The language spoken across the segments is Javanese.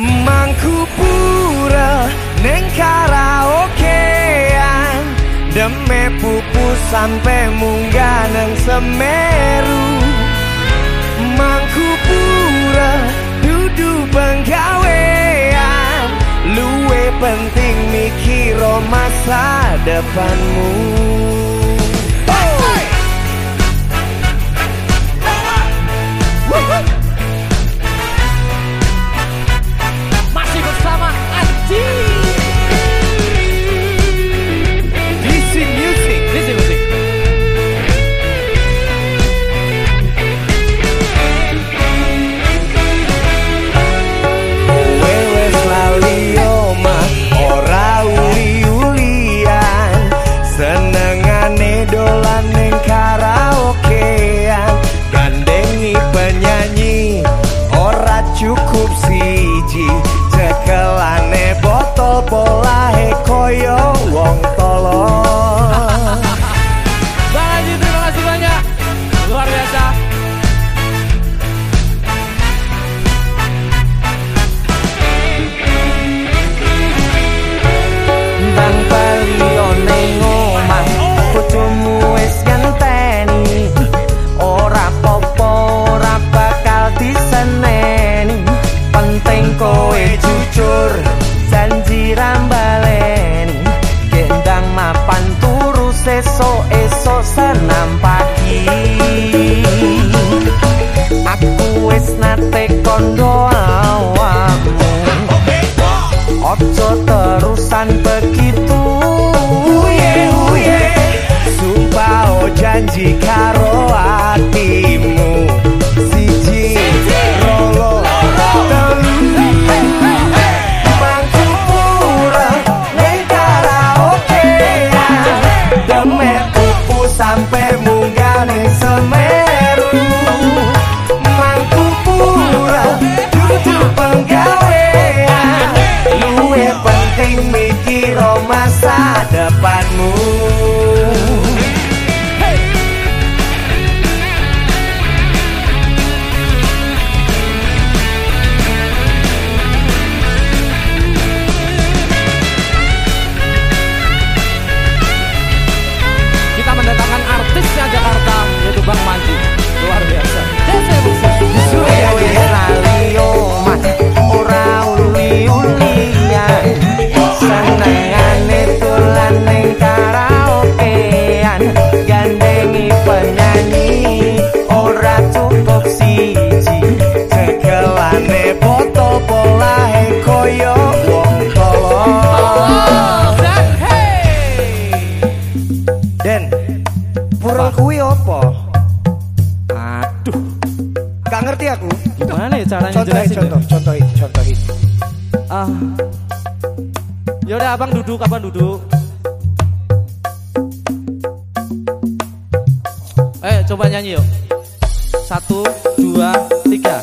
Mangku pura neng karaokean. Deme pupu sampai munggah neng semeru. Mangku pura dudu penggawean. Luwe penting mikiro masa depanmu cuando caranya contoh, jelasin contoh, contoh, contoh, contoh. Ah. Ya udah Abang duduk, Abang duduk. Eh, coba nyanyi yuk. Satu, dua, tiga.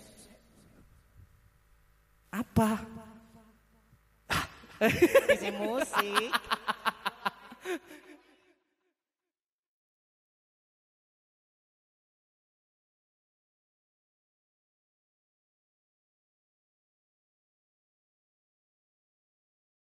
apa? Isi musik.